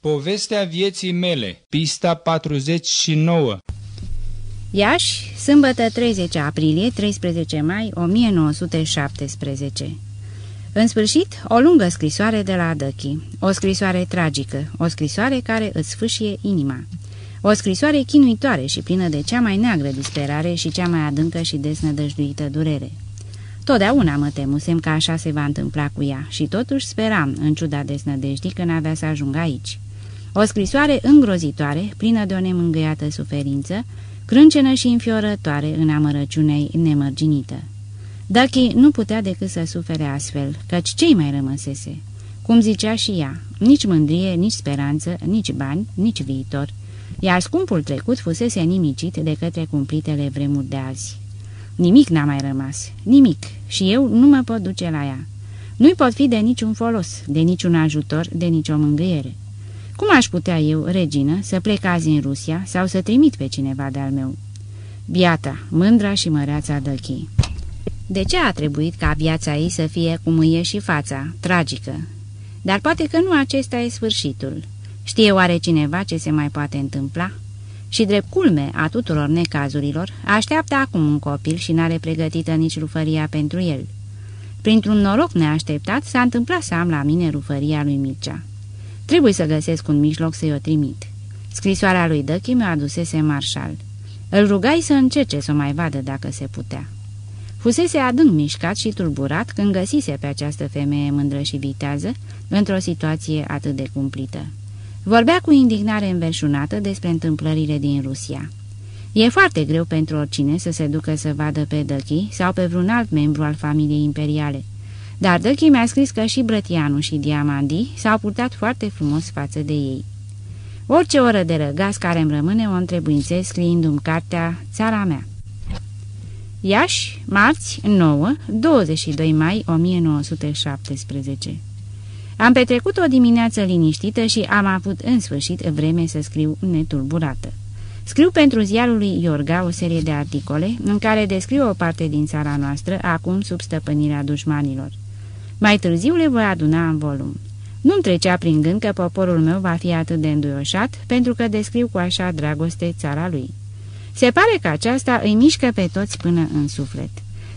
Povestea vieții mele, pista 49 Iași, sâmbătă 30 aprilie, 13 mai 1917 În sfârșit, o lungă scrisoare de la Dăchi, o scrisoare tragică, o scrisoare care îți sfâșie inima. O scrisoare chinuitoare și plină de cea mai neagră disperare și cea mai adâncă și desnădăjduită durere. Totdeauna mă temusem că așa se va întâmpla cu ea și totuși speram, în ciuda desnădejdii, că n-avea să ajungă aici. O scrisoare îngrozitoare, plină de o nemângâiată suferință, crâncenă și înfiorătoare în amărăciunei nemărginită. Ducky nu putea decât să sufere astfel, căci cei mai rămăsese? Cum zicea și ea, nici mândrie, nici speranță, nici bani, nici viitor, iar scumpul trecut fusese nimicit de către cumplitele vremuri de azi. Nimic n-a mai rămas, nimic, și eu nu mă pot duce la ea. Nu-i pot fi de niciun folos, de niciun ajutor, de nicio mângâiere. Cum aș putea eu, regină, să plec azi în Rusia sau să trimit pe cineva de-al meu? Biata, mândra și măreața Dăchii. De ce a trebuit ca viața ei să fie cum îi e și fața, tragică? Dar poate că nu acesta e sfârșitul. Știe oare cineva ce se mai poate întâmpla? Și drept culme a tuturor necazurilor, așteaptă acum un copil și n-are pregătită nici rufăria pentru el. Printr-un noroc neașteptat s-a întâmplat să am la mine rufăria lui Mircea. Trebuie să găsesc un mijloc să-i o trimit. Scrisoarea lui Dăchi mi-o adusese marșal. Îl rugai să încerce să o mai vadă dacă se putea. Fusese adânc mișcat și tulburat când găsise pe această femeie mândră și vitează într-o situație atât de cumplită. Vorbea cu indignare înverșunată despre întâmplările din Rusia. E foarte greu pentru oricine să se ducă să vadă pe Dăchi sau pe vreun alt membru al familiei imperiale. Dar Dăchi mi-a scris că și Brătianu și Diamandi s-au purtat foarte frumos față de ei. Orice oră de răgaz care îmi rămâne o întrebuințez scriindu-mi cartea Țara mea. Iași, marți, 9, 22 mai 1917 Am petrecut o dimineață liniștită și am avut în sfârșit vreme să scriu netulburată. Scriu pentru ziarul lui Iorga o serie de articole în care descriu o parte din țara noastră, acum sub stăpânirea dușmanilor. Mai târziu le voi aduna în volum. Nu-mi trecea prin gând că poporul meu va fi atât de înduioșat pentru că descriu cu așa dragoste țara lui. Se pare că aceasta îi mișcă pe toți până în suflet.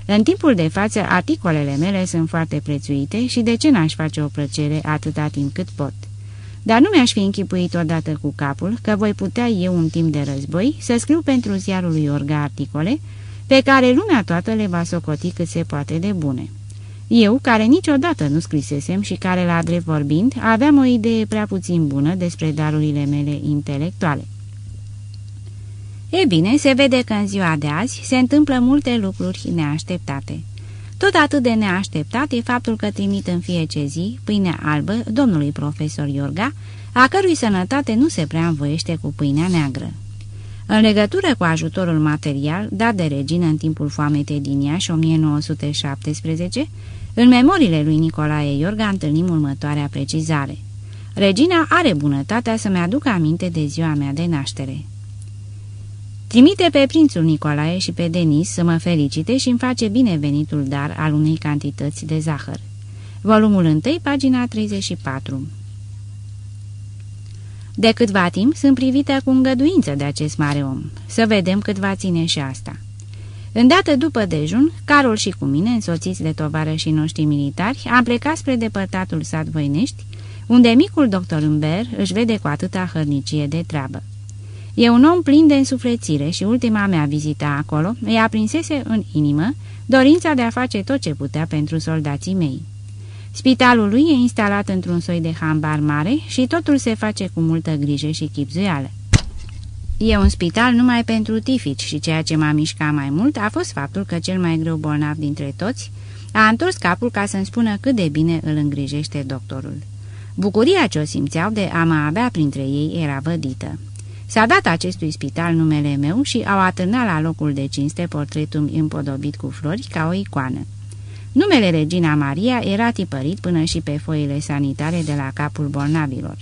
În timpul de față, articolele mele sunt foarte prețuite și de ce n-aș face o plăcere atâta timp cât pot? Dar nu mi-aș fi închipuit odată cu capul că voi putea eu un timp de război să scriu pentru ziarul lui Orga articole pe care lumea toată le va socoti cât se poate de bune. Eu, care niciodată nu scrisesem și care, la drept vorbind, aveam o idee prea puțin bună despre darurile mele intelectuale. E bine, se vede că în ziua de azi se întâmplă multe lucruri neașteptate. Tot atât de neașteptat e faptul că trimit în fiecare zi pâinea albă domnului profesor Iorga, a cărui sănătate nu se prea învoiește cu pâinea neagră. În legătură cu ajutorul material dat de regină în timpul foametei din Iași 1917, în memoriile lui Nicolae Iorga întâlnim următoarea precizare. Regina are bunătatea să-mi aducă aminte de ziua mea de naștere. Trimite pe prințul Nicolae și pe Denis să mă felicite și îmi face binevenitul dar al unei cantități de zahăr. Volumul 1, pagina 34 De câtva timp sunt privită cu îngăduință de acest mare om. Să vedem cât va ține și asta. Îndată după dejun, Carol și cu mine, însoțiți de tovarășii noștri militari, am plecat spre depărtatul sat Voinești, unde micul doctor Umber își vede cu atâta hărnicie de treabă. E un om plin de însuflețire și ultima mea vizită acolo îi aprinsese în inimă dorința de a face tot ce putea pentru soldații mei. Spitalul lui e instalat într-un soi de hambar mare și totul se face cu multă grijă și chipzuială. E un spital numai pentru tifici și ceea ce m-a mișcat mai mult a fost faptul că cel mai greu bolnav dintre toți a întors capul ca să-mi spună cât de bine îl îngrijește doctorul. Bucuria ce o simțeau de a mă avea printre ei era vădită. S-a dat acestui spital numele meu și au atârnat la locul de cinste portretul împodobit cu flori ca o icoană. Numele Regina Maria era tipărit până și pe foile sanitare de la capul bolnavilor.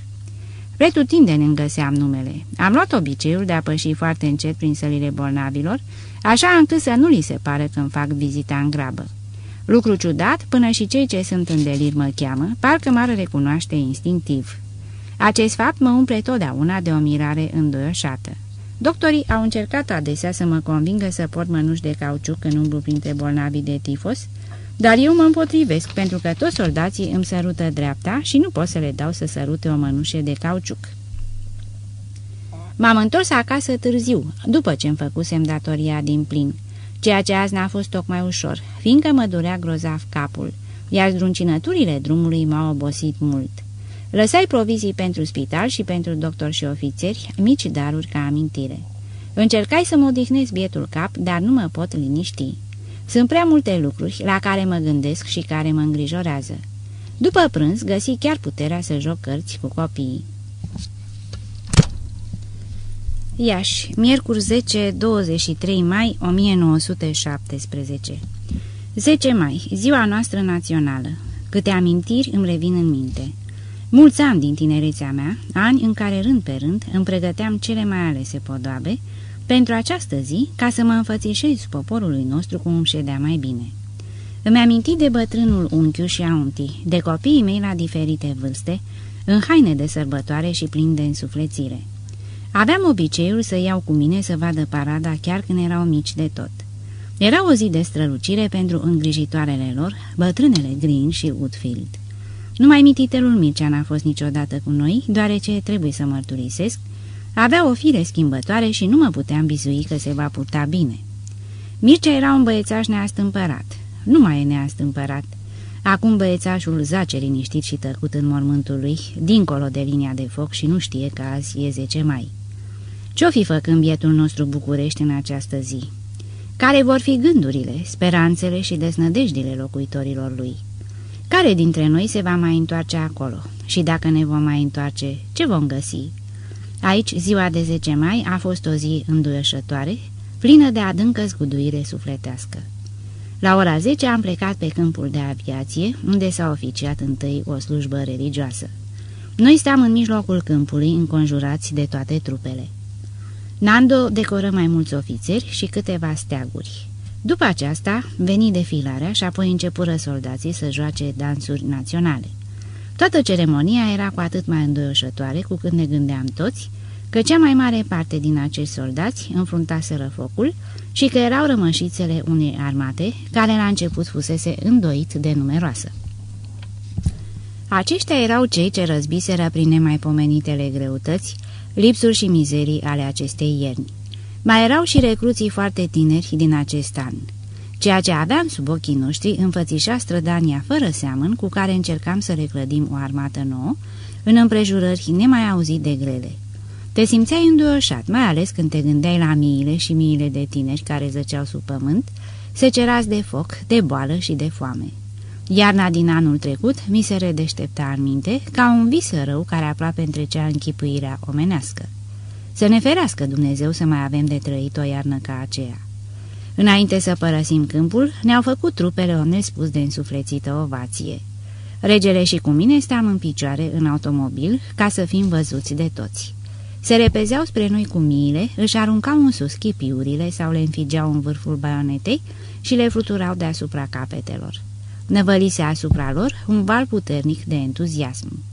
Pretutindeni îmi găseam numele. Am luat obiceiul de a păși foarte încet prin sălile bolnavilor, așa încât să nu li se pară când fac vizita în grabă. Lucru ciudat, până și cei ce sunt în delir mă cheamă, parcă m-ar recunoaște instinctiv. Acest fapt mă umple totdeauna de o mirare îndoioșată. Doctorii au încercat adesea să mă convingă să port mănuși de cauciuc când umblu printre bolnavii de tifos, dar eu mă împotrivesc pentru că toți soldații îmi sărută dreapta și nu pot să le dau să sărute o mănușă de cauciuc. M-am întors acasă târziu, după ce-mi făcusem datoria din plin, ceea ce azi n-a fost tocmai ușor, fiindcă mă durea grozav capul, iar zdruncinăturile drumului m-au obosit mult. Lăsai provizii pentru spital și pentru doctor și ofițeri, mici daruri ca amintire. Încercai să mă odihnesc bietul cap, dar nu mă pot liniști. Sunt prea multe lucruri la care mă gândesc și care mă îngrijorează. După prânz, găsi chiar puterea să joc cărți cu copiii. Iași, miercuri 10-23 mai 1917 10 mai, ziua noastră națională. Câte amintiri îmi revin în minte. Mulți ani din tinerețea mea, ani în care rând pe rând îmi pregăteam cele mai alese podoabe, pentru această zi, ca să mă înfățișez poporului nostru cum îmi ședea mai bine. Îmi aminti de bătrânul unchiu și aunti, de copiii mei la diferite vârste, în haine de sărbătoare și plin de însuflețire. Aveam obiceiul să iau cu mine să vadă parada chiar când erau mici de tot. Era o zi de strălucire pentru îngrijitoarele lor, bătrânele Green și Woodfield. Numai mititelul Mircea n-a fost niciodată cu noi, deoarece, trebuie să mărturisesc, avea o fire schimbătoare și nu mă puteam bizui că se va purta bine. Mircea era un băiețaș neastâmpărat. Nu mai e neastâmpărat. Acum băiețașul zace liniștit și tăcut în mormântul lui, dincolo de linia de foc și nu știe că azi e 10 mai. Ce-o fi făcând bietul nostru București în această zi? Care vor fi gândurile, speranțele și desnădejdile locuitorilor lui? Care dintre noi se va mai întoarce acolo? Și dacă ne vom mai întoarce, ce vom găsi? Aici, ziua de 10 mai a fost o zi înduioșătoare, plină de adâncă zguduire sufletească. La ora 10 am plecat pe câmpul de aviație, unde s-a oficiat întâi o slujbă religioasă. Noi steam în mijlocul câmpului, înconjurați de toate trupele. Nando decoră mai mulți ofițeri și câteva steaguri. După aceasta, veni defilarea și apoi începură soldații să joace dansuri naționale. Toată ceremonia era cu atât mai îndoioșătoare cu când ne gândeam toți că cea mai mare parte din acești soldați înfruntaseră focul și că erau rămășițele unei armate care la început fusese îndoit de numeroasă. Aceștia erau cei ce răzbiseră prin nemaipomenitele greutăți, lipsuri și mizerii ale acestei ierni. Mai erau și recruții foarte tineri din acest an. Ceea ce aveam sub ochii noștri înfățișa strădania fără seamăn cu care încercam să reclădim o armată nouă, în împrejurări nemai auzit de grele. Te simțeai înduioșat, mai ales când te gândeai la miile și miile de tineri care zăceau sub pământ, secerați de foc, de boală și de foame. Iarna din anul trecut mi se redeștepta în minte ca un vis rău care aproape întrecea închipuirea omenească. Să ne ferească Dumnezeu să mai avem de trăit o iarnă ca aceea. Înainte să părăsim câmpul, ne-au făcut trupele o nespus de însuflețită ovație. Regele și cu mine steam în picioare în automobil ca să fim văzuți de toți. Se repezeau spre noi cu miile, își aruncau în sus chipiurile sau le înfigeau în vârful baionetei și le fluturau deasupra capetelor. Năvălise asupra lor un val puternic de entuziasm.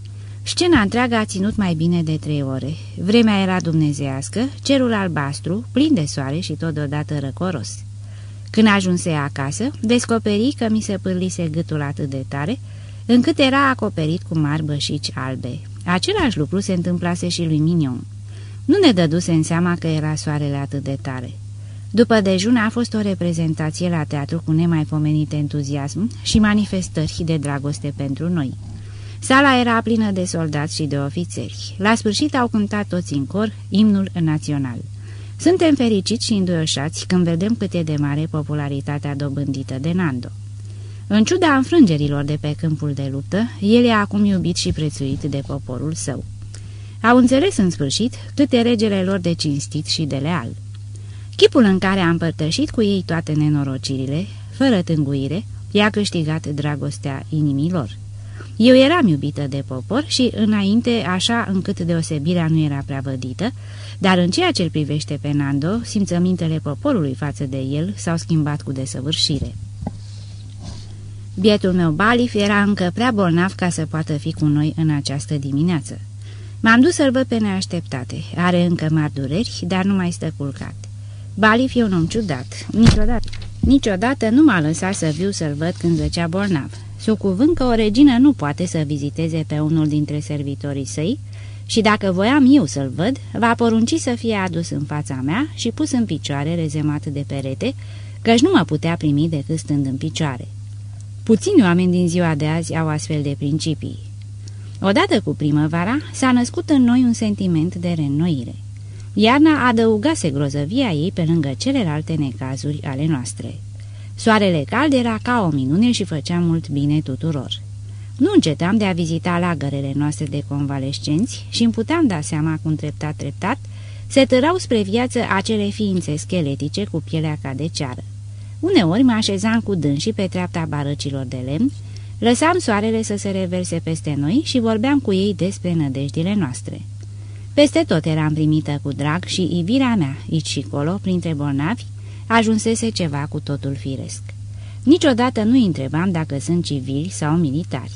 Scena întreagă a ținut mai bine de trei ore. Vremea era dumnezească, cerul albastru, plin de soare și totodată răcoros. Când ajunse acasă, descoperi că mi se pârlise gâtul atât de tare, încât era acoperit cu mari bășici albe. Același lucru se întâmplase și lui Minion. Nu ne dăduse în seama că era soarele atât de tare. După dejun a fost o reprezentație la teatru cu nemaipomenit entuziasm și manifestări de dragoste pentru noi. Sala era plină de soldați și de ofițeri. La sfârșit au cântat toți în cor imnul național. Suntem fericiți și înduioșați când vedem cât e de mare popularitatea dobândită de Nando. În ciuda înfrângerilor de pe câmpul de luptă, el e acum iubit și prețuit de poporul său. Au înțeles în sfârșit cât e regele lor de cinstit și de leal. Chipul în care a împărtășit cu ei toate nenorocirile, fără tânguire, i-a câștigat dragostea inimilor. Eu eram iubită de popor și înainte așa încât deosebirea nu era prea vădită, dar în ceea ce îl privește pe Nando, simțămintele poporului față de el s-au schimbat cu desăvârșire. Bietul meu Balif era încă prea bolnav ca să poată fi cu noi în această dimineață. M-am dus să-l văd pe neașteptate. Are încă mari dureri, dar nu mai stă culcat. Balif e un om ciudat. Niciodată, niciodată nu m-a lăsat să viu să-l văd când zăcea bolnav. Sub cuvânt că o regină nu poate să viziteze pe unul dintre servitorii săi și dacă voiam eu să-l văd, va porunci să fie adus în fața mea și pus în picioare rezemat de perete, căci nu mă putea primi decât stând în picioare. Puțini oameni din ziua de azi au astfel de principii. Odată cu primăvara, s-a născut în noi un sentiment de reînnoire. Iarna adăugase grozăvia ei pe lângă celelalte necazuri ale noastre. Soarele cald era ca o minune și făcea mult bine tuturor. Nu încetam de a vizita lagărele noastre de convalescenți și îmi puteam da seama cum treptat-treptat se târau spre viață acele ființe scheletice cu pielea ca de ceară. Uneori mă așezam cu dânsii pe treapta barăcilor de lemn, lăsam soarele să se reverse peste noi și vorbeam cu ei despre nădejdile noastre. Peste tot eram primită cu drag și ivirea mea, aici și colo, printre bolnavi, ajunsese ceva cu totul firesc. Niciodată nu întrebam dacă sunt civili sau militari.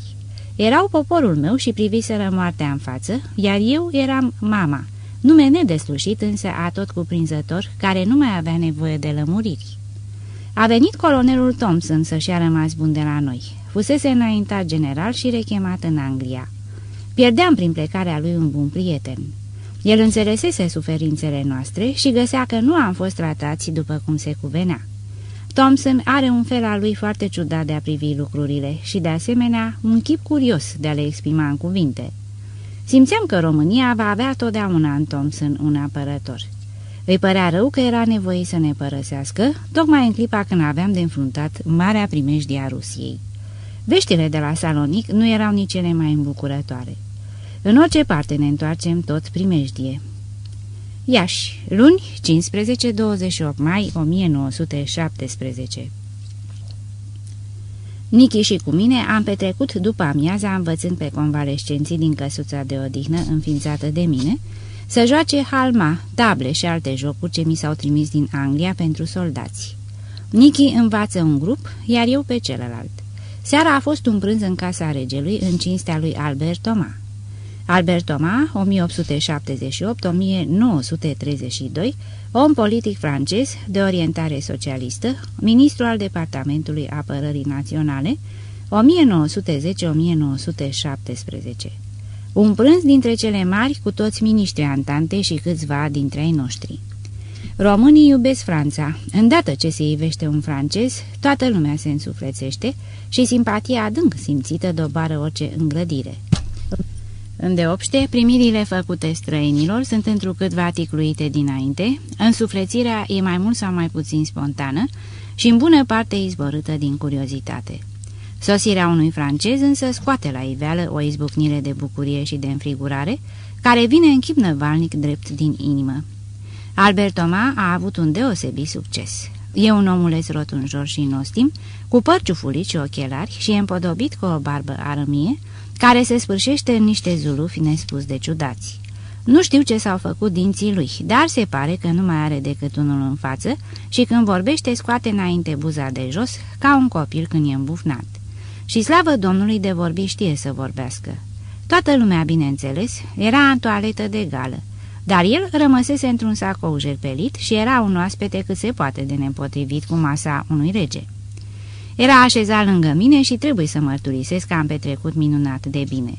Erau poporul meu și priviseră moartea în față, iar eu eram mama, nume nedeslușit însă a tot cuprinzător, care nu mai avea nevoie de lămuriri. A venit colonelul Thompson să-și a rămas bun de la noi. Fusese înaintat general și rechemat în Anglia. Pierdeam prin plecarea lui un bun prieten. El înțelesese suferințele noastre și găsea că nu am fost tratați după cum se cuvenea. Thompson are un fel al lui foarte ciudat de a privi lucrurile și, de asemenea, un chip curios de a le exprima în cuvinte. Simțeam că România va avea totdeauna în Thompson un apărător. Îi părea rău că era nevoie să ne părăsească, tocmai în clipa când aveam de înfruntat marea primejdie a Rusiei. Veștile de la Salonic nu erau nici cele mai îmbucurătoare. În orice parte ne întoarcem tot primejdie. Iași, luni, 15-28 mai 1917 Nichi și cu mine am petrecut după amiaza învățând pe convalescenții din căsuța de odihnă înființată de mine să joace halma, table și alte jocuri ce mi s-au trimis din Anglia pentru soldați. Nichi învață un grup, iar eu pe celălalt. Seara a fost un prânz în casa regelui în cinstea lui Albert Thomas. Albert Thomas, 1878-1932, om politic francez de orientare socialistă, ministru al Departamentului Apărării Naționale, 1910-1917. Un prânz dintre cele mari cu toți miniștri antante și câțiva dintre ai noștri. Românii iubesc Franța. Îndată ce se ivește un francez, toată lumea se însuflețește și simpatia adânc simțită dobară orice îngrădire. Îndeopște, primirile făcute străinilor sunt întrucâtva ticluite dinainte, însuflețirea e mai mult sau mai puțin spontană și în bună parte izborâtă din curiozitate. Sosirea unui francez însă scoate la iveală o izbucnire de bucurie și de înfrigurare, care vine în chip năvalnic drept din inimă. Albert Thomas a avut un deosebit succes. E un omuleț rotunjor și nostim, cu păr ciufulit și ochelari și e împodobit cu o barbă arămie, care se sfârșește în niște zulufi nespus de ciudați. Nu știu ce s-au făcut dinții lui, dar se pare că nu mai are decât unul în față și când vorbește scoate înainte buza de jos, ca un copil când e îmbufnat. Și slavă Domnului de vorbi știe să vorbească. Toată lumea, bineînțeles, era în toaletă de gală, dar el rămăsese într-un sacou jerpelit și era un oaspete cât se poate de nepotrivit cu masa unui rege. Era așezat lângă mine și trebuie să mărturisesc că am petrecut minunat de bine.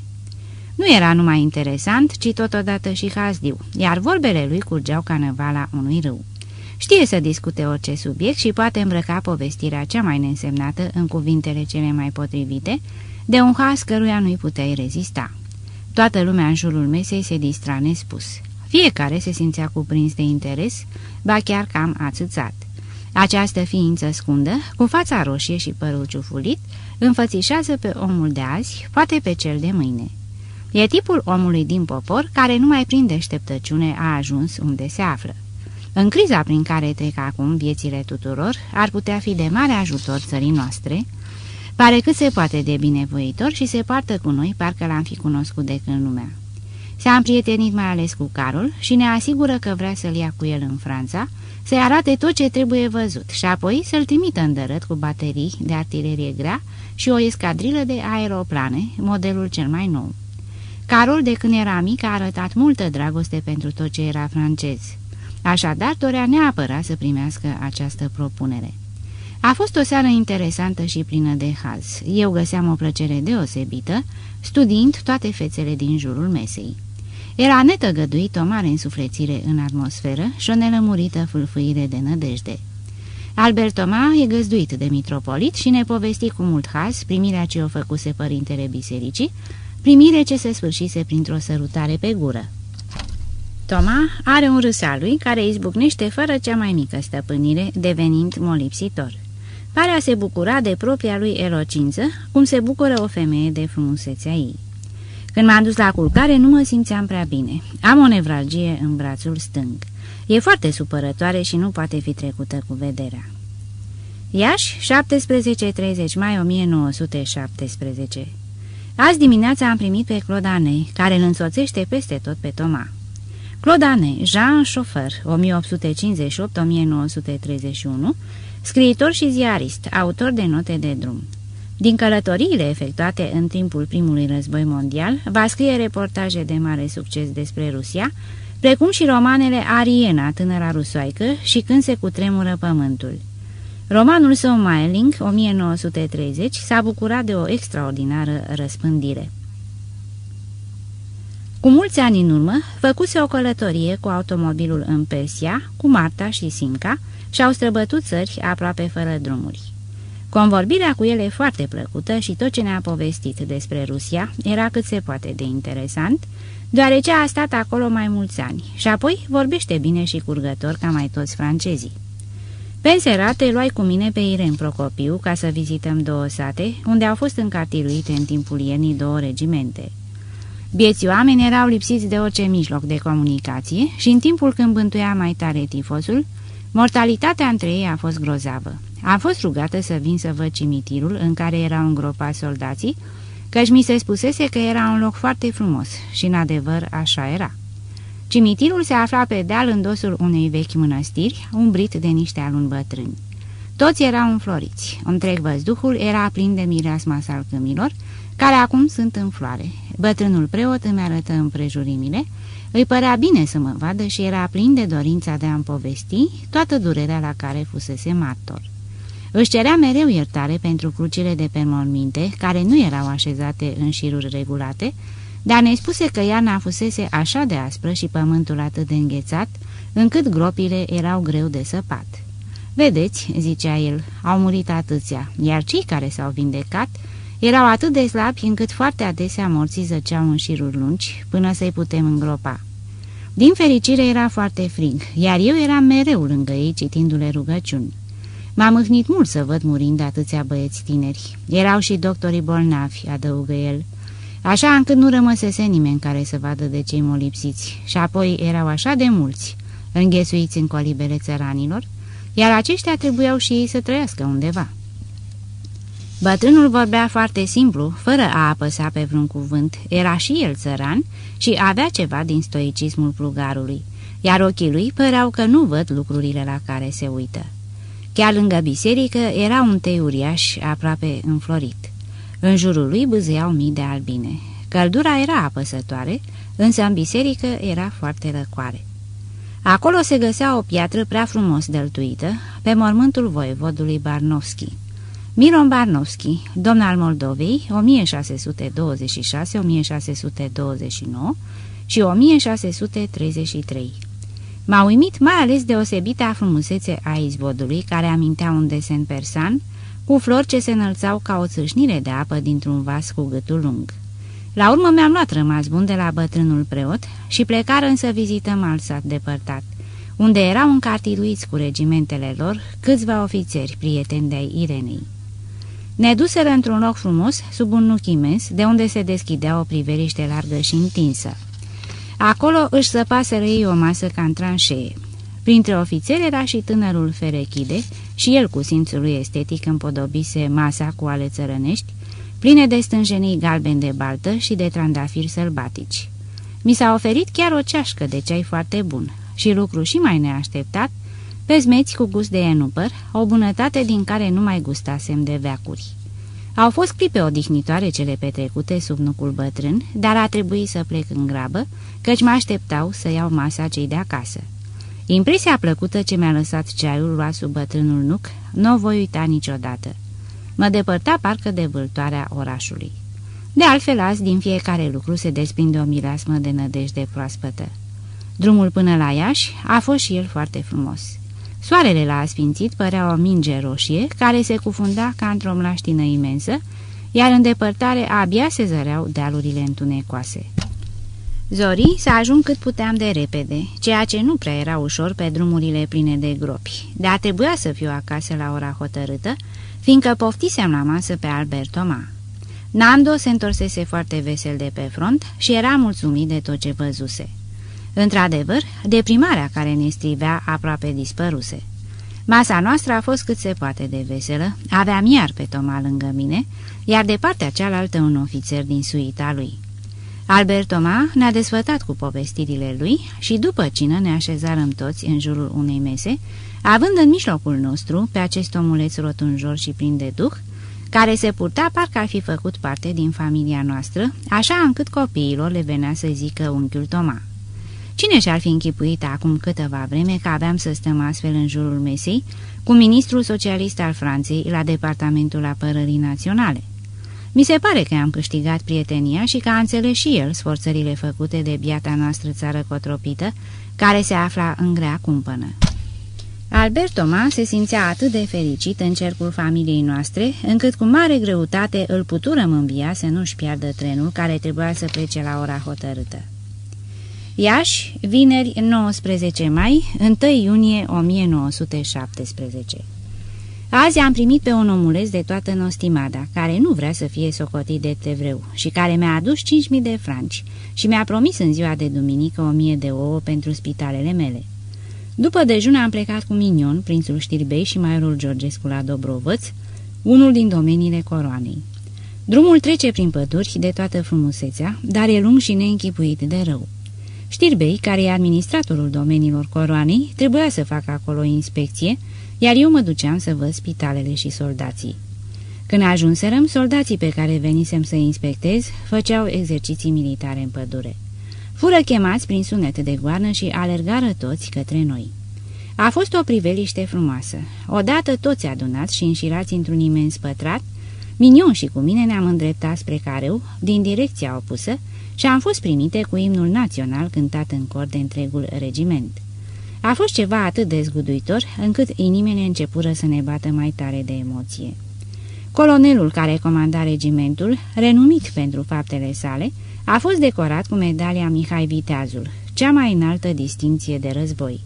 Nu era numai interesant, ci totodată și hazdiu, iar vorbele lui curgeau ca năvala unui râu. Știe să discute orice subiect și poate îmbrăca povestirea cea mai neînsemnată în cuvintele cele mai potrivite, de un has căruia nu-i puteai rezista. Toată lumea în jurul mesei se distra nespus. Fiecare se simțea cuprins de interes, ba chiar cam ațățat. Această ființă scundă, cu fața roșie și părul ciufulit, înfățișează pe omul de azi, poate pe cel de mâine. E tipul omului din popor care nu mai prin deșteptăciune a ajuns unde se află. În criza prin care trec acum viețile tuturor, ar putea fi de mare ajutor țării noastre, pare cât se poate de binevoitor și se poartă cu noi parcă l-am fi cunoscut de când lumea. S-a împrietenit mai ales cu Carol și ne asigură că vrea să-l ia cu el în Franța, să-i arate tot ce trebuie văzut și apoi să-l trimită în dărât cu baterii de artilerie grea și o escadrilă de aeroplane, modelul cel mai nou. Carol, de când era mic, a arătat multă dragoste pentru tot ce era francez. Așadar, dorea neapărat să primească această propunere. A fost o seară interesantă și plină de haz. Eu găseam o plăcere deosebită, studiind toate fețele din jurul mesei. Era netăgăduit o mare însuflețire în atmosferă și o nelămurită fâlfâire de nădejde. Albert Toma e găzduit de mitropolit și ne povesti cu mult haz primirea ce o făcuse părintele bisericii, primire ce se sfârșise printr-o sărutare pe gură. Toma are un râs al lui care izbucnește fără cea mai mică stăpânire, devenind molipsitor. Pare a se bucura de propria lui elocință, cum se bucură o femeie de frumusețea ei. Când m-am dus la culcare, nu mă simțeam prea bine. Am o nevralgie în brațul stâng. E foarte supărătoare și nu poate fi trecută cu vederea. Iași, 17-30 mai 1917 Azi dimineața am primit pe Clodane, care îl însoțește peste tot pe Toma. Clodane, Jean Șofer, 1858-1931, scriitor și ziarist, autor de note de drum. Din călătoriile efectuate în timpul primului război mondial, va scrie reportaje de mare succes despre Rusia, precum și romanele Ariena, tânăra rusoaică și Când se cutremură pământul. Romanul său Mailing, 1930, s-a bucurat de o extraordinară răspândire. Cu mulți ani în urmă, făcuse o călătorie cu automobilul în Persia, cu Marta și Simca, și au străbătut țări aproape fără drumuri. Convorbirea cu ele foarte plăcută și tot ce ne-a povestit despre Rusia era cât se poate de interesant, deoarece a stat acolo mai mulți ani și apoi vorbește bine și curgător ca mai toți francezii. Pe serate luai cu mine pe Irene Procopiu ca să vizităm două sate, unde au fost încartiluite în timpul iernii două regimente. Bieții oameni erau lipsiți de orice mijloc de comunicație și în timpul când bântuia mai tare tifosul, mortalitatea între ei a fost grozavă. Am fost rugată să vin să văd cimitirul în care erau îngropați soldații, căci mi se spusese că era un loc foarte frumos și, în adevăr, așa era. Cimitirul se afla pe deal în dosul unei vechi mănăstiri, umbrit de niște aluni bătrâni. Toți erau înfloriți. Întreg văzduhul era plin de mireasma salcâmilor, care acum sunt în floare. Bătrânul preot îmi arătă împrejurimile, îi părea bine să mă vadă și era plin de dorința de a-mi povesti toată durerea la care fusese martor. Își cerea mereu iertare pentru crucile de pe morminte, care nu erau așezate în șiruri regulate, dar ne spuse că iarna fusese așa de aspră și pământul atât de înghețat, încât gropile erau greu de săpat. Vedeți, zicea el, au murit atâția, iar cei care s-au vindecat erau atât de slabi încât foarte adesea morții zăceau în șiruri lungi până să-i putem îngropa. Din fericire era foarte frig, iar eu eram mereu lângă ei citindu-le rugăciuni. M-a mâhnit mult să văd murind atâția băieți tineri. Erau și doctorii bolnavi, adăugă el. Așa încât nu rămăsese nimeni care să vadă de cei molipsiți. Și apoi erau așa de mulți, înghesuiți în colibele țăranilor, iar aceștia trebuiau și ei să trăiască undeva. Bătrânul vorbea foarte simplu, fără a apăsa pe vreun cuvânt. Era și el țăran și avea ceva din stoicismul plugarului, iar ochii lui păreau că nu văd lucrurile la care se uită. Chiar lângă biserică era un tei uriaș aproape înflorit. În jurul lui bâzeau mii de albine. Căldura era apăsătoare, însă în biserică era foarte răcoare. Acolo se găsea o piatră prea frumos dăltuită, pe mormântul voievodului Barnovski. Miron Barnovski, domn al Moldovei, 1626-1629 și 1633. M-a uimit mai ales deosebita frumusețe a izvodului, care amintea un desen persan, cu flori ce se înălțau ca o țâșnire de apă dintr-un vas cu gâtul lung. La urmă mi-am luat rămas bun de la bătrânul preot și plecară să vizităm alt sat depărtat, unde erau încartiluiți cu regimentele lor câțiva ofițeri prieteni de-ai Irenei. Ne duseră într-un loc frumos, sub un nuchi imens, de unde se deschidea o priveliște largă și întinsă. Acolo își săpaseră ei o masă ca în tranșee. Printre ofițeri era și tânărul Ferechide și el cu simțul lui estetic împodobise masa cu ale țărănești, pline de stânjenii galben de baltă și de trandafiri sălbatici. Mi s-a oferit chiar o ceașcă de ceai foarte bun și lucru și mai neașteptat, pe zmeți cu gust de enupăr, o bunătate din care nu mai gustasem de veacuri. Au fost clipe odihnitoare cele petrecute sub nucul bătrân, dar a trebuit să plec în grabă, căci mă așteptau să iau masa cei de acasă. Impresia plăcută ce mi-a lăsat ceaiul luat sub bătrânul nuc nu o voi uita niciodată. Mă depărta parcă de vâltoarea orașului. De altfel, azi, din fiecare lucru se desprinde o mireasmă de nădejde proaspătă. Drumul până la Iași a fost și el foarte frumos. Soarele la asfințit părea o minge roșie care se cufunda ca într-o mlaștină imensă, iar în depărtare abia se zăreau dealurile întunecoase. Zori să ajung cât puteam de repede, ceea ce nu prea era ușor pe drumurile pline de gropi, dar trebuia să fiu acasă la ora hotărâtă, fiindcă poftisem la masă pe Albert Toma. Nando se întorsese foarte vesel de pe front și era mulțumit de tot ce văzuse. Într-adevăr, deprimarea care ne strivea aproape dispăruse. Masa noastră a fost cât se poate de veselă, aveam iar pe Toma lângă mine, iar de partea cealaltă un ofițer din suita lui. Albert Toma ne-a desfătat cu povestirile lui și după cină ne așezarăm toți în jurul unei mese, având în mijlocul nostru pe acest omuleț rotunjor și plin de duh, care se purta parcă ar fi făcut parte din familia noastră, așa încât copiilor le venea să zică unchiul Toma. Cine și-ar fi închipuit acum câteva vreme că aveam să stăm astfel în jurul mesei cu ministrul socialist al Franței la Departamentul Apărării Naționale? Mi se pare că am câștigat prietenia și că a înțeles și el sforțările făcute de biata noastră țară cotropită, care se afla în grea cumpănă. Albert Toma se simțea atât de fericit în cercul familiei noastre, încât cu mare greutate îl puturăm învia să nu-și piardă trenul care trebuia să plece la ora hotărâtă. Iași, vineri 19 mai, 1 iunie 1917 Azi am primit pe un omuleț de toată nostimada, care nu vrea să fie socotit de tevreu și care mi-a adus 5.000 de franci și mi-a promis în ziua de duminică 1.000 de ouă pentru spitalele mele. După dejun am plecat cu Minion, prințul Știrbei și maiorul Georgescu la Dobrovăț, unul din domeniile coroanei. Drumul trece prin păduri de toată frumusețea, dar e lung și neînchipuit de rău. Știrbei, care e administratorul domeniilor coroanei, trebuia să facă acolo inspecție, iar eu mă duceam să văd spitalele și soldații. Când ajunserăm, soldații pe care venisem să inspectez făceau exerciții militare în pădure. Fură chemați prin sunet de goarnă și alergară toți către noi. A fost o priveliște frumoasă. Odată toți adunați și înșirați într-un imens pătrat, Minion și cu mine ne-am îndreptat spre Careu, din direcția opusă, și am fost primite cu imnul național cântat în cor de întregul regiment. A fost ceva atât de zguduitor, încât inimile începură să ne bată mai tare de emoție. Colonelul care comanda regimentul, renumit pentru faptele sale, a fost decorat cu medalia Mihai Viteazul, cea mai înaltă distinție de război.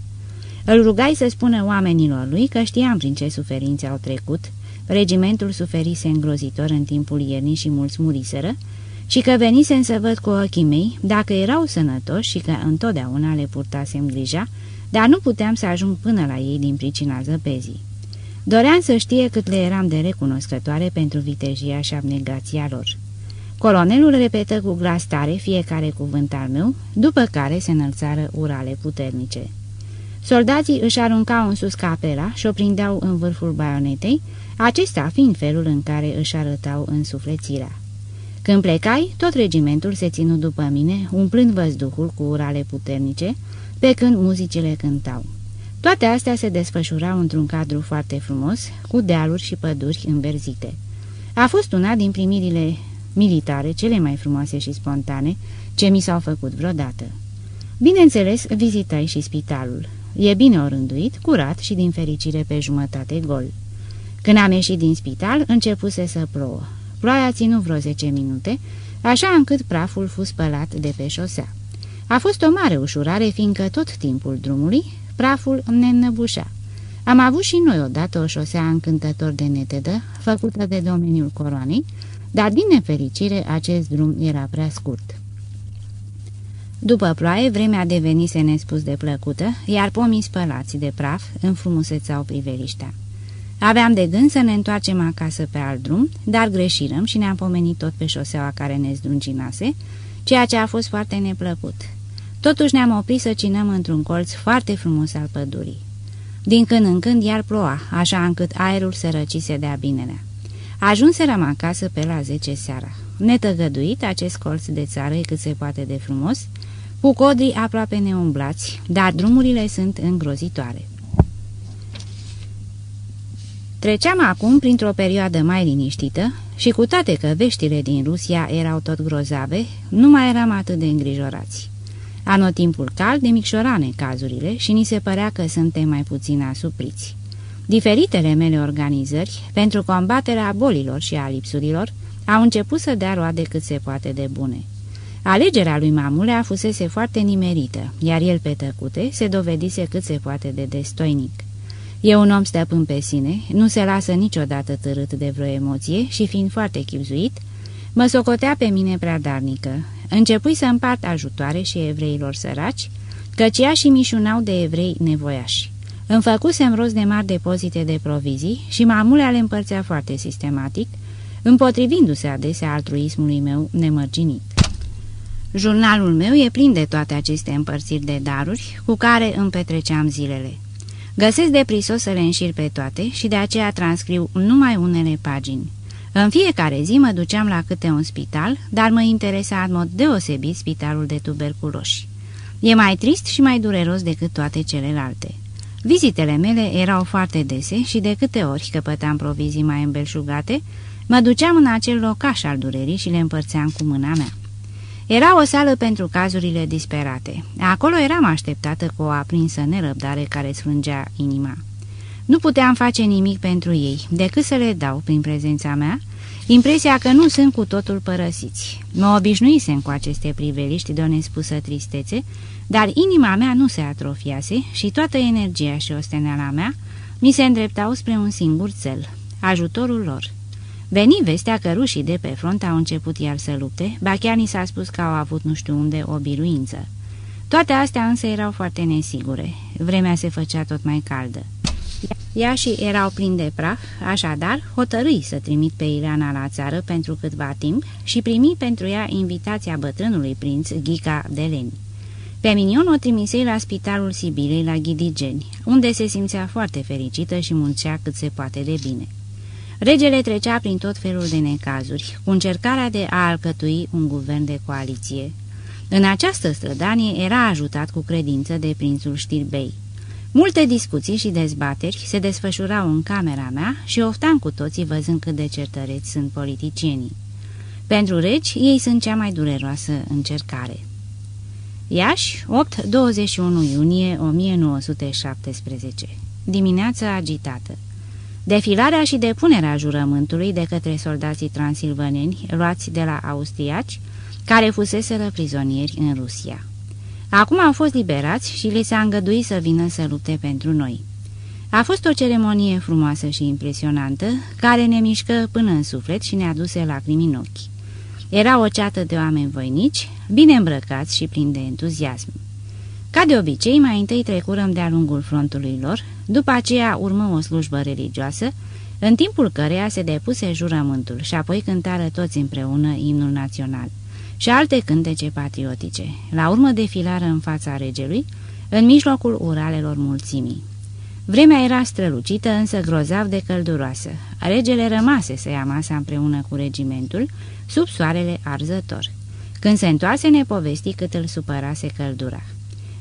Îl rugai să spună oamenilor lui că știam prin ce suferințe au trecut, regimentul suferise îngrozitor în timpul iernii și mulți muriseră, și că venisem să văd cu ochii mei dacă erau sănătoși și că întotdeauna le purtasem grija, dar nu puteam să ajung până la ei din pricina zăpezii. Doream să știe cât le eram de recunoscătoare pentru vitejia și abnegația lor. Colonelul repetă cu glas tare fiecare cuvânt al meu, după care se înălțară urale puternice. Soldații își aruncau în sus capela și o prindeau în vârful baionetei, acesta fiind felul în care își arătau însuflețirea. Când plecai, tot regimentul se ținu după mine, umplând văzduhul cu urale puternice, pe când muzicile cântau. Toate astea se desfășurau într-un cadru foarte frumos, cu dealuri și păduri înverzite. A fost una din primirile militare cele mai frumoase și spontane ce mi s-au făcut vreodată. Bineînțeles, vizitai și spitalul. E bine orânduit, curat și din fericire pe jumătate gol. Când am ieșit din spital, începuse să plouă. Ploaia ținu vreo 10 minute, așa încât praful fu spălat de pe șosea. A fost o mare ușurare, fiindcă tot timpul drumului praful ne înnăbușea. Am avut și noi odată o șosea încântător de netedă, făcută de domeniul coroanei, dar din nefericire acest drum era prea scurt. După ploaie, vremea devenise nespus de plăcută, iar pomii spălați de praf înfrumusețau priveliștea. Aveam de gând să ne întoarcem acasă pe alt drum, dar greșirăm și ne-am pomenit tot pe șoseaua care ne zdruncinase, ceea ce a fost foarte neplăcut. Totuși ne-am oprit să cinăm într-un colț foarte frumos al pădurii. Din când în când iar ploua, așa încât aerul se răcise de-a binelea. Ajunserăm acasă pe la 10 seara. Netăgăduit, acest colț de țară e cât se poate de frumos, cu codrii aproape neumblați, dar drumurile sunt îngrozitoare. Treceam acum printr-o perioadă mai liniștită și cu toate că veștile din Rusia erau tot grozave, nu mai eram atât de îngrijorați. Anotimpul cald de micșorane cazurile și ni se părea că suntem mai puțin asupriți. Diferitele mele organizări pentru combaterea bolilor și a lipsurilor au început să dea roade cât se poate de bune. Alegerea lui Mamulea fusese foarte nimerită, iar el pe tăcute se dovedise cât se poate de destoinic. E un om stăpân pe sine, nu se lasă niciodată târât de vreo emoție și, fiind foarte chipzuit, mă socotea pe mine prea darnică. Începui să împart ajutoare și evreilor săraci, căci ea și mișunau de evrei nevoiași. Îmi făcusem rost de mari depozite de provizii și mamulea le împărțea foarte sistematic, împotrivindu-se adesea altruismului meu nemărginit. Jurnalul meu e plin de toate aceste împărțiri de daruri cu care îmi petreceam zilele. Găsesc de prisos să le înșir pe toate și de aceea transcriu numai unele pagini. În fiecare zi mă duceam la câte un spital, dar mă interesa în mod deosebit spitalul de tuberculoși. E mai trist și mai dureros decât toate celelalte. Vizitele mele erau foarte dese și de câte ori căpătam provizii mai îmbelșugate, mă duceam în acel locaș al durerii și le împărțeam cu mâna mea. Era o sală pentru cazurile disperate. Acolo eram așteptată cu o aprinsă nerăbdare care sfângea inima. Nu puteam face nimic pentru ei, decât să le dau, prin prezența mea, impresia că nu sunt cu totul părăsiți. Mă obișnuisem cu aceste priveliști de o nespusă tristețe, dar inima mea nu se atrofiase și toată energia și osteneala mea mi se îndreptau spre un singur cel, ajutorul lor. Veni vestea că rușii de pe front au început iar să lupte, ba chiar ni s-a spus că au avut nu știu unde o biruință. Toate astea însă erau foarte nesigure. Vremea se făcea tot mai caldă. Ea și erau plini de praf, așadar hotărâi să trimit pe Ileana la țară pentru câtva timp și primi pentru ea invitația bătrânului prinț Ghica Deleni. Pe Minion o trimisei la spitalul Sibirei la Ghidigeni, unde se simțea foarte fericită și muncea cât se poate de bine. Regele trecea prin tot felul de necazuri, cu încercarea de a alcătui un guvern de coaliție. În această strădanie era ajutat cu credință de prințul Știrbei. Multe discuții și dezbateri se desfășurau în camera mea și oftam cu toții văzând cât de certăreți sunt politicienii. Pentru regi, ei sunt cea mai dureroasă încercare. Iași, 8-21 iunie 1917 Dimineața agitată Defilarea și depunerea jurământului de către soldații transilvaneni luați de la austriaci, care fuseseră prizonieri în Rusia. Acum au fost liberați și li s-a îngăduit să vină să lupte pentru noi. A fost o ceremonie frumoasă și impresionantă, care ne mișcă până în suflet și ne aduse lacrimi în ochi. Era o ceată de oameni voinici, bine îmbrăcați și plini de entuziasm. Ca de obicei, mai întâi trecurăm de-a lungul frontului lor, după aceea urmă o slujbă religioasă, în timpul căreia se depuse jurământul și apoi cântară toți împreună imnul național și alte cântece patriotice. La urmă defilară în fața regelui, în mijlocul uralelor mulțimii. Vremea era strălucită, însă grozav de călduroasă. Regele rămase să ia masa împreună cu regimentul, sub soarele arzător. Când se întoarse, ne povesti cât îl supărase căldura.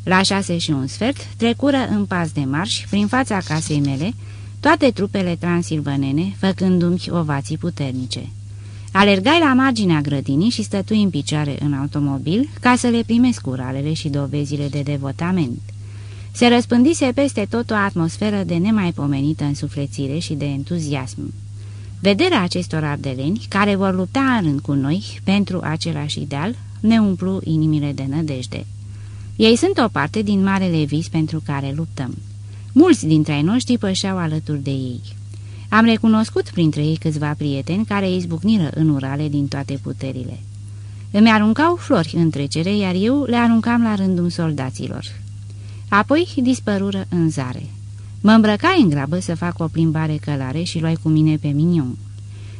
La șase și un sfert trecură în pas de marș prin fața casei mele toate trupele transilvanene, făcându-mi ovații puternice. Alergai la marginea grădinii și stătui în picioare în automobil ca să le primesc uralele și dovezile de devotament. Se răspândise peste tot o atmosferă de nemaipomenită însuflețire și de entuziasm. Vederea acestor ardeleni, care vor lupta în rând cu noi pentru același ideal, ne umplu inimile de nădejde. Ei sunt o parte din marele vis pentru care luptăm. Mulți dintre ai noștri pășeau alături de ei. Am recunoscut printre ei câțiva prieteni care izbucniră în urale din toate puterile. Îmi aruncau flori în trecere, iar eu le aruncam la rândul soldaților. Apoi dispărură în zare. Mă îmbrăcai în grabă să fac o plimbare călare și luai cu mine pe minion.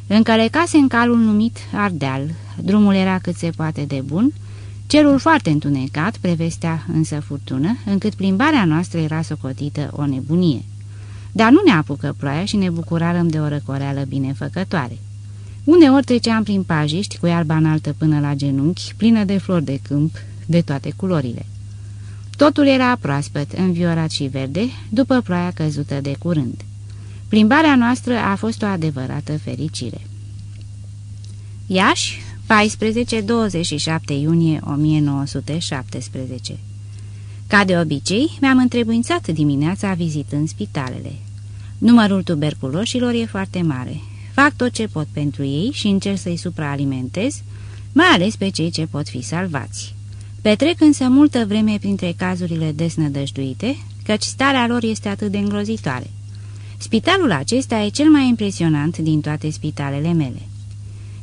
Încălecase în calul numit Ardeal, drumul era cât se poate de bun, Cerul foarte întunecat prevestea însă furtună, încât plimbarea noastră era socotită o nebunie. Dar nu ne apucă ploaia și ne bucurarăm de o răcoreală binefăcătoare. Uneori treceam prin pajiști cu iarba înaltă până la genunchi, plină de flori de câmp, de toate culorile. Totul era proaspăt, înviorat și verde, după ploaia căzută de curând. Plimbarea noastră a fost o adevărată fericire. Iași, 14-27 iunie 1917 Ca de obicei, mi-am întrebuințat dimineața vizitând spitalele. Numărul tuberculoșilor e foarte mare. Fac tot ce pot pentru ei și încerc să-i supraalimentez, mai ales pe cei ce pot fi salvați. Petrec însă multă vreme printre cazurile desnădăjduite, căci starea lor este atât de îngrozitoare. Spitalul acesta e cel mai impresionant din toate spitalele mele.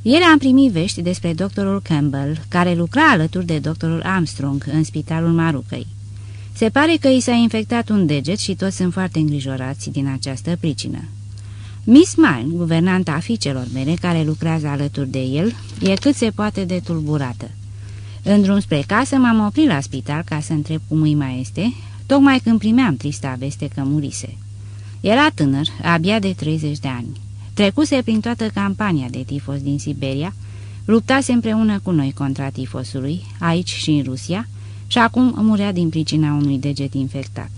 Ieri am primit vești despre doctorul Campbell, care lucra alături de doctorul Armstrong în spitalul Marucăi. Se pare că i s-a infectat un deget și toți sunt foarte îngrijorați din această pricină. Miss Mine, guvernanta fiicelor mele care lucrează alături de el, e cât se poate de tulburată. În drum spre casă m-am oprit la spital ca să întreb cum îi mai este, tocmai când primeam trista veste că murise. Era tânăr, abia de 30 de ani. Trecuse prin toată campania de tifos din Siberia, luptase împreună cu noi contra tifosului, aici și în Rusia, și acum murea din pricina unui deget infectat.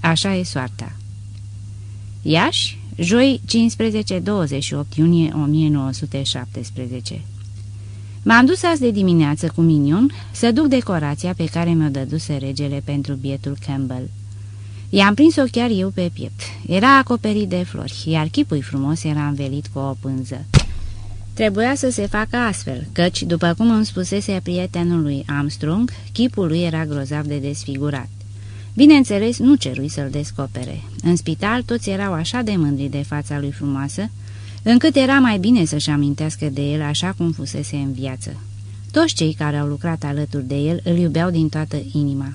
Așa e soarta. Iași, joi 15-28 iunie 1917 M-am dus azi de dimineață cu Minion să duc decorația pe care mi-o dăduse regele pentru bietul Campbell. I-am prins-o chiar eu pe piept. Era acoperit de flori, iar chipul frumos era învelit cu o pânză. Trebuia să se facă astfel, căci, după cum îmi spusese prietenul lui Armstrong, chipul lui era grozav de desfigurat. Bineînțeles, nu cerui să-l descopere. În spital toți erau așa de mândri de fața lui frumoasă, încât era mai bine să-și amintească de el așa cum fusese în viață. Toți cei care au lucrat alături de el îl iubeau din toată inima.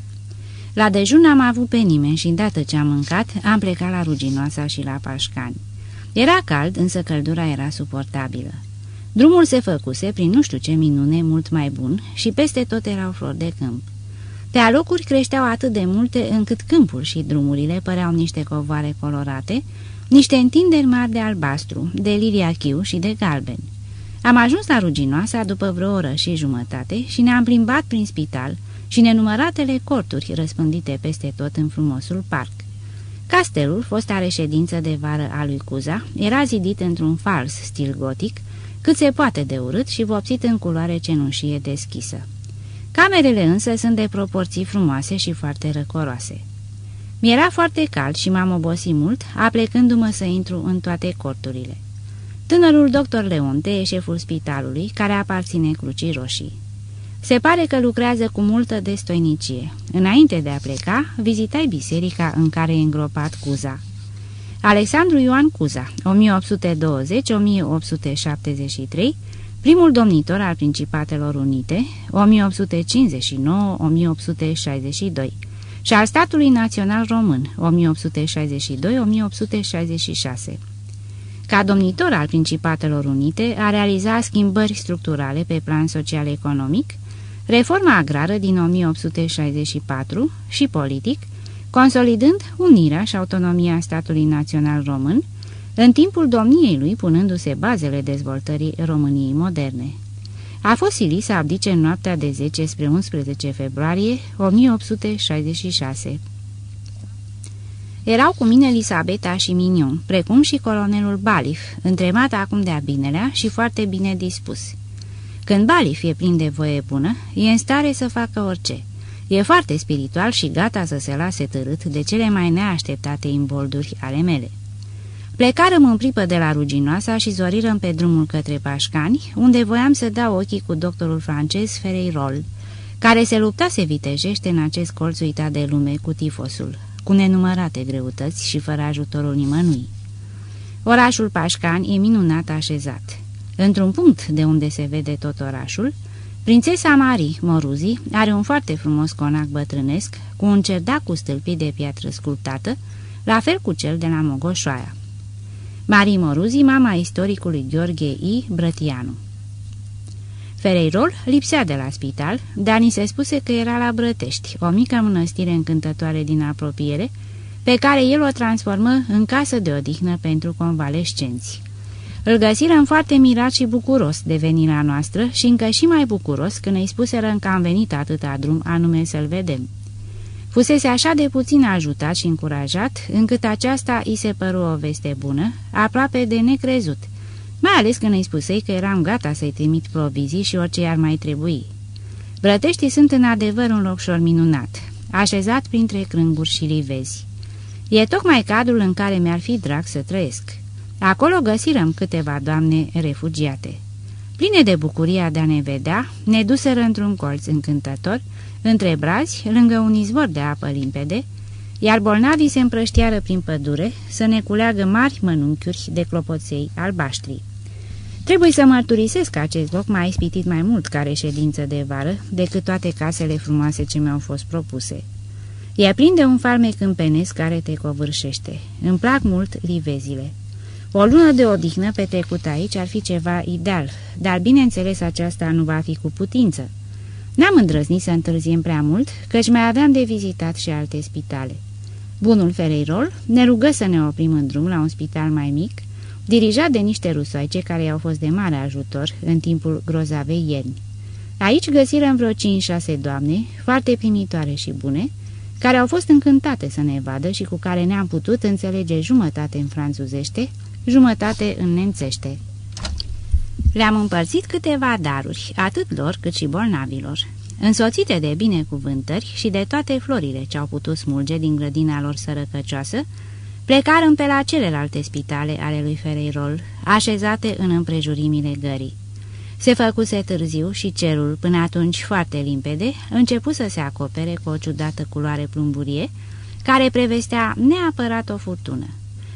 La dejun n-am avut pe nimeni și, îndată ce am mâncat, am plecat la Ruginoasa și la Pașcani. Era cald, însă căldura era suportabilă. Drumul se făcuse prin nu știu ce minune mult mai bun și peste tot erau flori de câmp. Pe alocuri creșteau atât de multe încât câmpul și drumurile păreau niște covoare colorate, niște întinderi mari de albastru, de lilia chiu și de galben. Am ajuns la Ruginoasa după vreo oră și jumătate și ne-am plimbat prin spital și nenumăratele corturi răspândite peste tot în frumosul parc. Castelul, fosta reședință de vară a lui Cuza, era zidit într-un fals stil gotic, cât se poate de urât și vopsit în culoare cenușie deschisă. Camerele însă sunt de proporții frumoase și foarte răcoroase. Mi-era foarte cald și m-am obosit mult, aplecându-mă să intru în toate corturile. Tânărul doctor Leonte e șeful spitalului, care aparține Crucii Roșii. Se pare că lucrează cu multă destoinicie. Înainte de a pleca, vizitai biserica în care e îngropat Cuza. Alexandru Ioan Cuza, 1820-1873, primul domnitor al Principatelor Unite, 1859-1862, și al statului național român, 1862-1866. Ca domnitor al Principatelor Unite, a realizat schimbări structurale pe plan social-economic, reforma agrară din 1864 și politic, consolidând unirea și autonomia statului național român, în timpul domniei lui punându-se bazele dezvoltării României moderne. A fost silit să abdice în noaptea de 10 spre 11 februarie 1866. Erau cu mine Elisabeta și Minion, precum și colonelul Balif, întrebat acum de-a binelea și foarte bine dispus. Când Balif e plin de voie bună, e în stare să facă orice. E foarte spiritual și gata să se lase târât de cele mai neașteptate imbolduri ale mele. Plecarăm în pripă de la Ruginoasa și zorirăm pe drumul către Pașcani, unde voiam să dau ochii cu doctorul francez Ferreirol, care se luptase vitejește în acest colț uitat de lume cu tifosul, cu nenumărate greutăți și fără ajutorul nimănui. Orașul Pașcani e minunat așezat. Într-un punct de unde se vede tot orașul, prințesa Marie Moruzi are un foarte frumos conac bătrânesc cu un cerdac cu stâlpii de piatră sculptată, la fel cu cel de la Mogoșoaia. Marie Moruzi, mama istoricului Gheorghe I. Brătianu. Fereirol lipsea de la spital, dar ni se spuse că era la Brătești, o mică mănăstire încântătoare din apropiere, pe care el o transformă în casă de odihnă pentru convalescenți. Îl găsirăm foarte mirat și bucuros de venirea noastră și încă și mai bucuros când îi spuseră că am venit atâta drum anume să-l vedem. Fusese așa de puțin ajutat și încurajat, încât aceasta îi se păru o veste bună, aproape de necrezut, mai ales când îi spusei că eram gata să-i trimit provizii și orice ar mai trebui. Brăteștii sunt în adevăr un locșor minunat, așezat printre crânguri și livezi. E tocmai cadrul în care mi-ar fi drag să trăiesc. Acolo găsirăm câteva doamne refugiate. Pline de bucuria de a ne vedea, ne duseră într-un colț încântător, între brazi, lângă un izvor de apă limpede, iar bolnavii se împrăștiară prin pădure să ne culeagă mari mănunchiuri de clopoței albaștri. Trebuie să mărturisesc că acest loc m-a ispitit mai mult ca reședință de vară decât toate casele frumoase ce mi-au fost propuse. Ea prinde un farmec împenesc care te covârșește. Îmi plac mult livezile. O lună de odihnă petrecută aici ar fi ceva ideal, dar bineînțeles aceasta nu va fi cu putință. N-am îndrăznit să întârziem prea mult, căci mai aveam de vizitat și alte spitale. Bunul Fereirol ne rugă să ne oprim în drum la un spital mai mic, dirijat de niște rusoaice care i-au fost de mare ajutor în timpul grozavei ierni. Aici găsirăm vreo 5-6 doamne, foarte primitoare și bune, care au fost încântate să ne vadă și cu care ne-am putut înțelege jumătate în franțuzește, jumătate în nemțește. Le-am împărțit câteva daruri, atât lor cât și bolnavilor, însoțite de binecuvântări și de toate florile ce au putut smulge din grădina lor sărăcăcioasă, plecarăm pe la celelalte spitale ale lui Fereirol, așezate în împrejurimile gării. Se făcuse târziu și cerul, până atunci foarte limpede, începu să se acopere cu o ciudată culoare plumburie, care prevestea neapărat o furtună.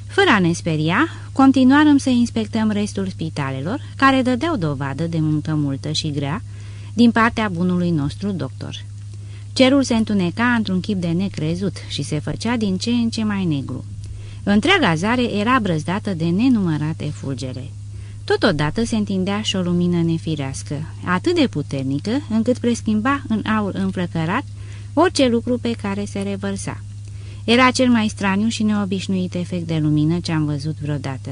Fără a ne speria, continuarăm să inspectăm restul spitalelor, care dădeau dovadă de muncă multă și grea din partea bunului nostru doctor. Cerul se întuneca într-un chip de necrezut și se făcea din ce în ce mai negru. Întreaga zare era brăzdată de nenumărate fulgere. Totodată se întindea și o lumină nefirească, atât de puternică încât preschimba în aur înflăcărat orice lucru pe care se revărsa. Era cel mai straniu și neobișnuit efect de lumină ce am văzut vreodată.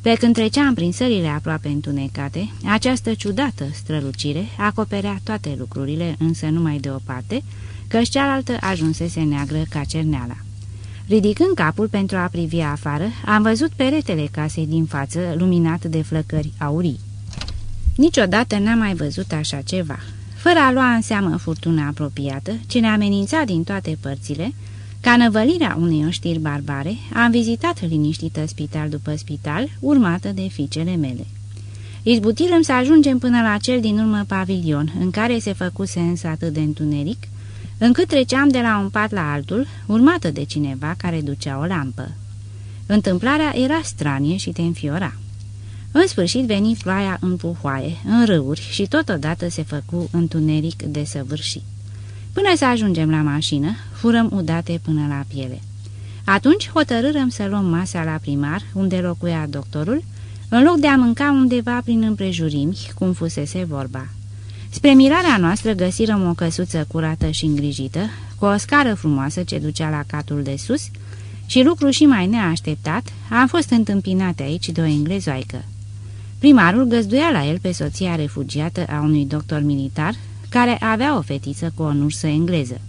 Pe când treceam prin sările aproape întunecate, această ciudată strălucire acoperea toate lucrurile, însă numai de o parte, căci cealaltă ajunsese neagră ca cerneala. Ridicând capul pentru a privi afară, am văzut peretele casei din față, luminat de flăcări aurii. Niciodată n-am mai văzut așa ceva. Fără a lua în seamă furtuna apropiată, ce ne amenința din toate părțile, ca năvălirea unei oștiri barbare, am vizitat liniștită spital după spital, urmată de fiicele mele. Izbutirăm să ajungem până la cel din urmă pavilion, în care se făcuse însă atât de întuneric, încât treceam de la un pat la altul, urmată de cineva care ducea o lampă. Întâmplarea era stranie și te înfiora. În sfârșit veni ploaia în puhoaie, în râuri și totodată se făcu întuneric desăvârșit. Până să ajungem la mașină, furăm udate până la piele. Atunci hotărârăm să luăm masa la primar, unde locuia doctorul, în loc de a mânca undeva prin împrejurimi, cum fusese vorba. Spre mirarea noastră găsirăm o căsuță curată și îngrijită, cu o scară frumoasă ce ducea la catul de sus și lucru și mai neașteptat, am fost întâmpinate aici de o englezoaică. Primarul găzduia la el pe soția refugiată a unui doctor militar, care avea o fetiță cu o nursă engleză.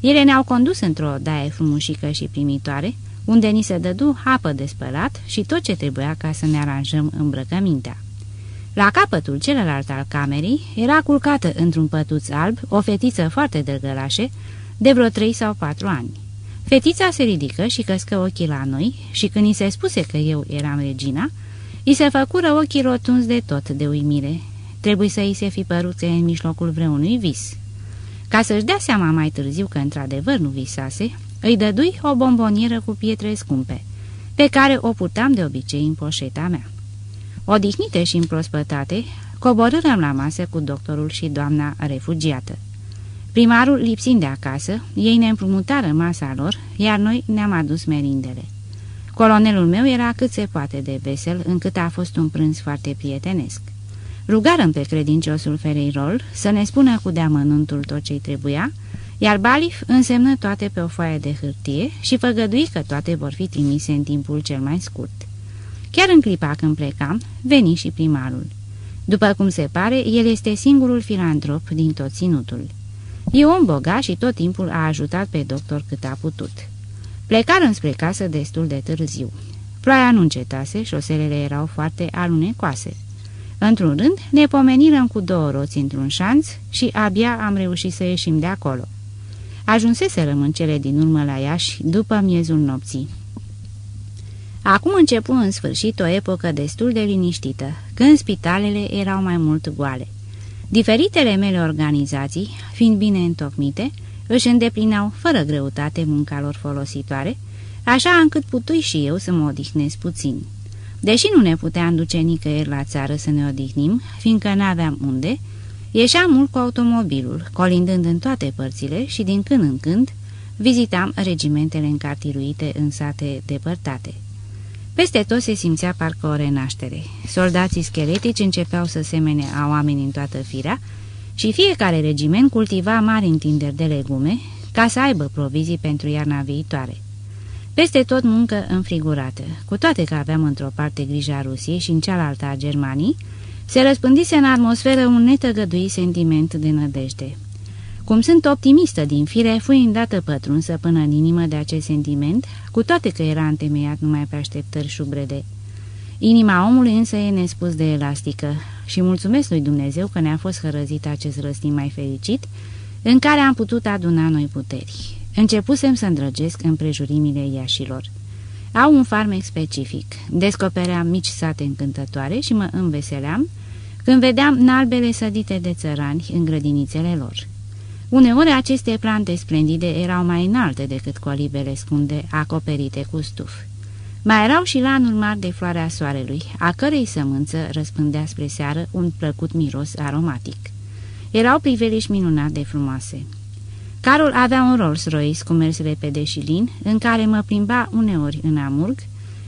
Ele ne-au condus într-o daie frumușică și primitoare, unde ni se dădu apă de spălat și tot ce trebuia ca să ne aranjăm îmbrăcămintea. La capătul celălalt al camerei era culcată într-un pătuț alb o fetiță foarte dărgălașe, de vreo trei sau patru ani. Fetița se ridică și căscă ochii la noi și când i se spuse că eu eram regina, i se făcură ochii rotunzi de tot de uimire. Trebuie să îi se fi părut în mijlocul vreunui vis. Ca să-și dea seama mai târziu că într-adevăr nu visase, îi dădui o bombonieră cu pietre scumpe, pe care o purtam de obicei în poșeta mea. Odihnite și împrospătate, coborârăm la masă cu doctorul și doamna refugiată. Primarul lipsind de acasă, ei ne împrumutară masa lor, iar noi ne-am adus merindele. Colonelul meu era cât se poate de vesel, încât a fost un prânz foarte prietenesc. Rugarăm pe credinciosul Fereirol să ne spună cu deamănuntul tot ce-i trebuia, iar Balif însemnă toate pe o foaie de hârtie și făgădui că toate vor fi trimise în timpul cel mai scurt. Chiar în clipa când plecam, veni și primarul. După cum se pare, el este singurul filantrop din tot ținutul. E om bogat și tot timpul a ajutat pe doctor cât a putut. Plecară înspre casă destul de târziu. Ploaia nu încetase, șoselele erau foarte alunecoase. Într-un rând, ne pomenirăm cu două roți într-un șanț și abia am reușit să ieșim de acolo. Ajunseserăm în cele din urmă la Iași după miezul nopții. Acum începu în sfârșit o epocă destul de liniștită, când spitalele erau mai mult goale. Diferitele mele organizații, fiind bine întocmite, își îndeplinau fără greutate munca lor folositoare, așa încât putui și eu să mă odihnesc puțin. Deși nu ne puteam duce nicăieri la țară să ne odihnim, fiindcă n-aveam unde, ieșeam mult cu automobilul, colindând în toate părțile și din când în când vizitam regimentele încartiruite în sate depărtate. Peste tot se simțea parcă o renaștere. Soldații scheletici începeau să semene a oameni în toată firea și fiecare regiment cultiva mari întinderi de legume ca să aibă provizii pentru iarna viitoare. Peste tot muncă înfrigurată, cu toate că aveam într-o parte grija Rusiei și în cealaltă a Germanii, se răspândise în atmosferă un netăgăduit sentiment de nădejde. Cum sunt optimistă din fire, fui îndată pătrunsă până în inimă de acest sentiment, cu toate că era întemeiat numai pe așteptări șubrede. Inima omului însă e nespus de elastică și mulțumesc lui Dumnezeu că ne-a fost hărăzit acest răstim mai fericit, în care am putut aduna noi puteri. Începusem să îndrăgesc împrejurimile iașilor. Au un farmec specific. Descopeream mici sate încântătoare și mă înveseleam când vedeam nalbele sădite de țărani în grădinițele lor. Uneori aceste plante splendide erau mai înalte decât colibele scunde acoperite cu stuf. Mai erau și lanuri mari de floarea soarelui, a cărei sămânță răspândea spre seară un plăcut miros aromatic. Erau priveliși minunat de frumoase. Carol avea un Rolls-Royce cu mers repede și lin, în care mă plimba uneori în amurg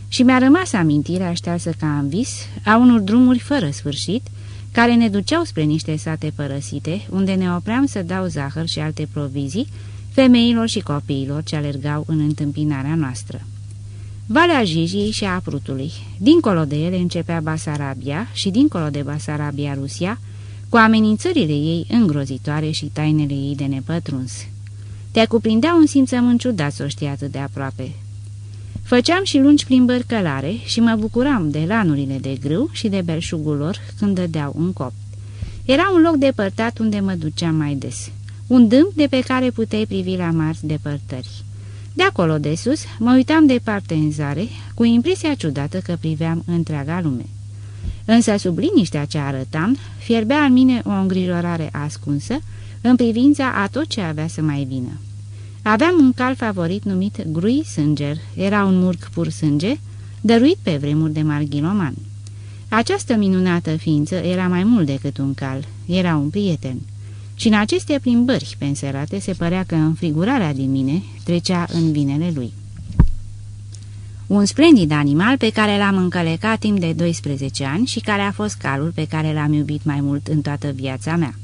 și mi-a rămas amintirea ștearsă ca în vis a unor drumuri fără sfârșit, care ne duceau spre niște sate părăsite, unde ne opream să dau zahăr și alte provizii femeilor și copiilor ce alergau în întâmpinarea noastră. Valea Jijii și a Prutului. Dincolo de ele începea Basarabia și dincolo de Basarabia Rusia, cu amenințările ei îngrozitoare și tainele ei de nepătruns. Te cuprindea un simțământ ciudat să o știi atât de aproape. Făceam și lungi plimbări călare și mă bucuram de lanurile de grâu și de belșugul lor când dădeau un cop. Era un loc depărtat unde mă duceam mai des. Un dâmp de pe care puteai privi la mari depărtări. De acolo de sus mă uitam departe în zare, cu impresia ciudată că priveam întreaga lume. Însă sub liniștea ce arătam, fierbea în mine o îngrijorare ascunsă în privința a tot ce avea să mai vină. Aveam un cal favorit numit Grui Sânger, era un murg pur sânge, dăruit pe vremuri de marghiloman. Această minunată ființă era mai mult decât un cal, era un prieten. Și în aceste plimbări penserate se părea că înfrigurarea din mine trecea în vinele lui. Un splendid animal pe care l-am încălecat timp de 12 ani și care a fost calul pe care l-am iubit mai mult în toată viața mea.